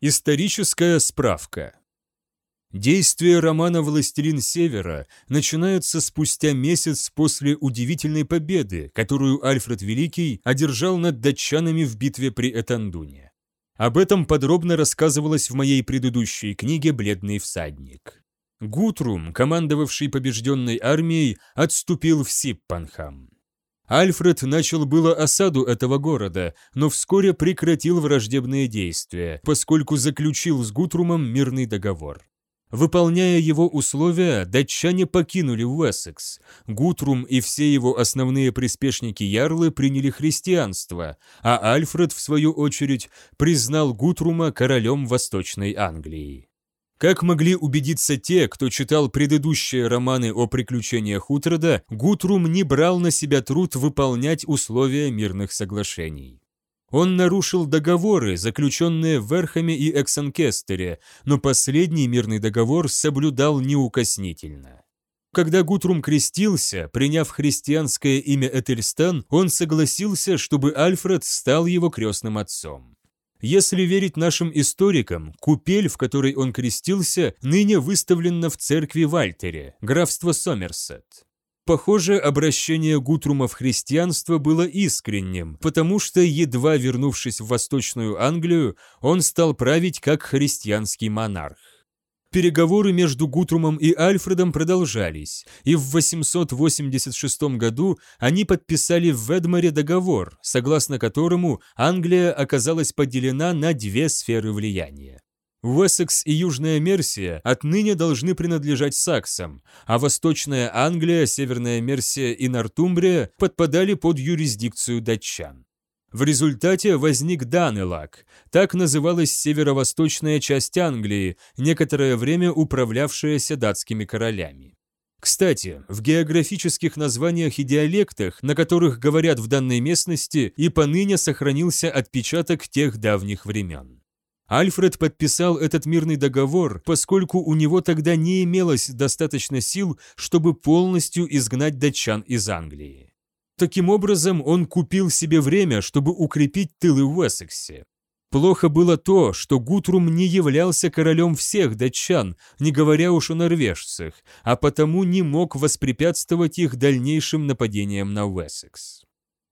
Историческая справка. Действие романа «Властелин Севера» начинается спустя месяц после удивительной победы, которую Альфред Великий одержал над датчанами в битве при Этандуне. Об этом подробно рассказывалось в моей предыдущей книге «Бледный всадник». Гутрум, командовавший побежденной армией, отступил в Сиппанхам. Альфред начал было осаду этого города, но вскоре прекратил враждебные действия, поскольку заключил с Гутрумом мирный договор. Выполняя его условия, датчане покинули Уэссекс. Гутрум и все его основные приспешники Ярлы приняли христианство, а Альфред, в свою очередь, признал Гутрума королем Восточной Англии. Как могли убедиться те, кто читал предыдущие романы о приключениях Утрода, Гутрум не брал на себя труд выполнять условия мирных соглашений. Он нарушил договоры, заключенные в Верхаме и Эксанкестере, но последний мирный договор соблюдал неукоснительно. Когда Гутрум крестился, приняв христианское имя Этельстан, он согласился, чтобы Альфред стал его крестным отцом. Если верить нашим историкам, купель, в которой он крестился, ныне выставлена в церкви Вальтере, графство Сомерсет. Похоже, обращение Гутрума в христианство было искренним, потому что, едва вернувшись в Восточную Англию, он стал править как христианский монарх. Переговоры между Гутрумом и Альфредом продолжались, и в 886 году они подписали в Ведморе договор, согласно которому Англия оказалась поделена на две сферы влияния. Уэссекс и Южная Мерсия отныне должны принадлежать саксам, а Восточная Англия, Северная Мерсия и Нортумбрия подпадали под юрисдикцию датчан. В результате возник Данелаг, так называлась северо-восточная часть Англии, некоторое время управлявшаяся датскими королями. Кстати, в географических названиях и диалектах, на которых говорят в данной местности, и поныне сохранился отпечаток тех давних времен. Альфред подписал этот мирный договор, поскольку у него тогда не имелось достаточно сил, чтобы полностью изгнать датчан из Англии. Таким образом, он купил себе время, чтобы укрепить тылы в Уэссексе. Плохо было то, что Гутрум не являлся королем всех датчан, не говоря уж о норвежцах, а потому не мог воспрепятствовать их дальнейшим нападениям на Уэссекс.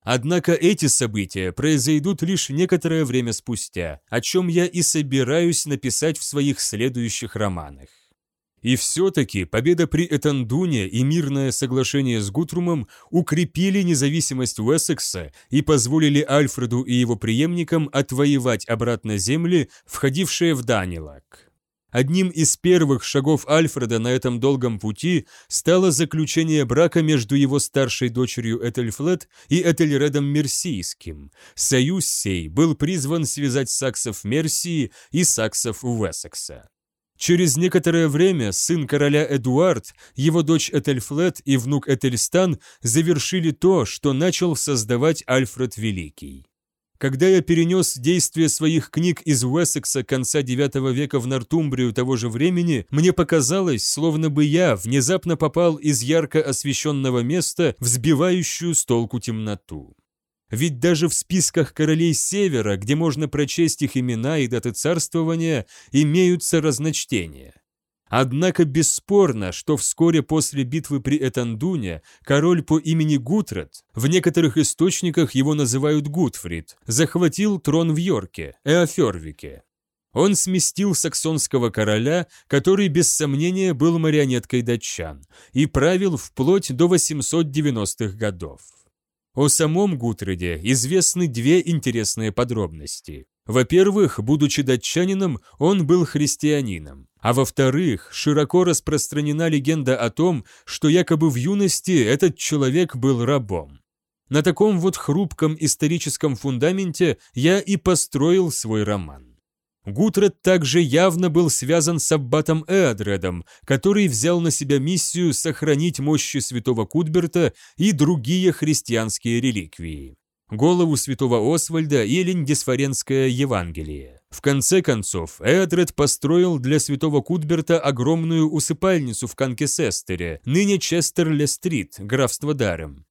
Однако эти события произойдут лишь некоторое время спустя, о чем я и собираюсь написать в своих следующих романах. И все-таки победа при Этандуне и мирное соглашение с Гутрумом укрепили независимость Уэссекса и позволили Альфреду и его преемникам отвоевать обратно земли, входившие в Данилак. Одним из первых шагов Альфреда на этом долгом пути стало заключение брака между его старшей дочерью Этельфлет и Этельредом Мерсийским. Союз сей был призван связать саксов Мерсии и саксов Уэссекса. Через некоторое время сын короля Эдуард, его дочь Этельфлет и внук Этельстан завершили то, что начал создавать Альфред Великий. Когда я перенес действие своих книг из Уэссекса конца IX века в Нортумбрию того же времени, мне показалось, словно бы я внезапно попал из ярко освещенного места в сбивающую с толку темноту. Ведь даже в списках королей Севера, где можно прочесть их имена и даты царствования, имеются разночтения. Однако бесспорно, что вскоре после битвы при Этандуне король по имени Гутред, в некоторых источниках его называют Гутфрид, захватил трон в Йорке, Эофервике. Он сместил саксонского короля, который без сомнения был марионеткой датчан, и правил вплоть до 890-х годов. О самом Гутреде известны две интересные подробности. Во-первых, будучи датчанином, он был христианином. А во-вторых, широко распространена легенда о том, что якобы в юности этот человек был рабом. На таком вот хрупком историческом фундаменте я и построил свой роман. Гутред также явно был связан с аббатом Эадредом, который взял на себя миссию сохранить мощи святого Кутберта и другие христианские реликвии. Голову святого Освальда и Линдисфоренское Евангелие. В конце концов, Эадред построил для святого Кутберта огромную усыпальницу в Канкесестере, ныне Честерле-стрит, графство Дарем.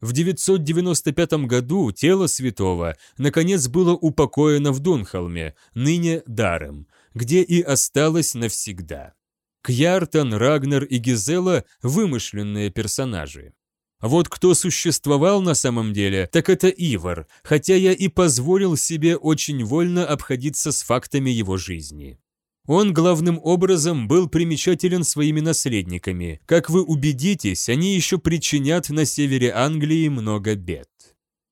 В 995 году тело святого наконец было упокоено в Дунхолме, ныне Дарем, где и осталось навсегда. Кьяртан, Рагнер и Гизела – вымышленные персонажи. Вот кто существовал на самом деле, так это Ивар, хотя я и позволил себе очень вольно обходиться с фактами его жизни. Он главным образом был примечателен своими наследниками. Как вы убедитесь, они еще причинят на севере Англии много бед.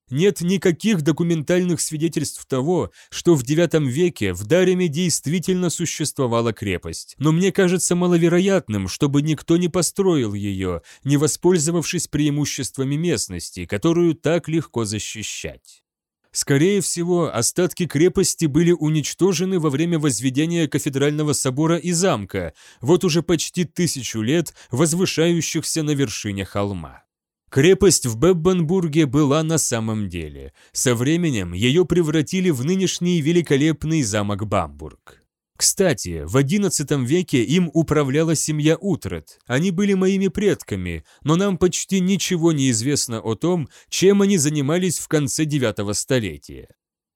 Нет никаких документальных свидетельств того, что в IX веке в Дареме действительно существовала крепость, но мне кажется маловероятным, чтобы никто не построил ее, не воспользовавшись преимуществами местности, которую так легко защищать. Скорее всего, остатки крепости были уничтожены во время возведения кафедрального собора и замка, вот уже почти тысячу лет возвышающихся на вершине холма. Крепость в Беббенбурге была на самом деле. Со временем ее превратили в нынешний великолепный замок Бамбург. Кстати, в XI веке им управляла семья Утрет. Они были моими предками, но нам почти ничего не известно о том, чем они занимались в конце IX столетия.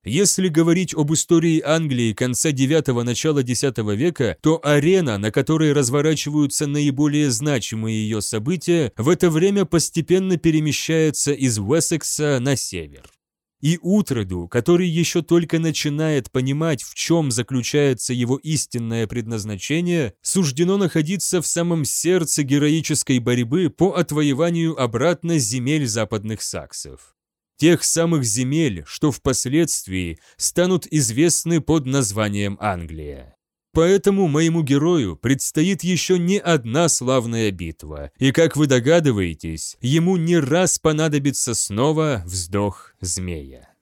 Если говорить об истории Англии конца IX – начала X века, то арена, на которой разворачиваются наиболее значимые ее события, в это время постепенно перемещается из Уэссекса на север. И Утреду, который еще только начинает понимать, в чем заключается его истинное предназначение, суждено находиться в самом сердце героической борьбы по отвоеванию обратно земель западных саксов тех самых земель, что впоследствии станут известны под названием Англия. Поэтому моему герою предстоит еще не одна славная битва, и, как вы догадываетесь, ему не раз понадобится снова вздох змея.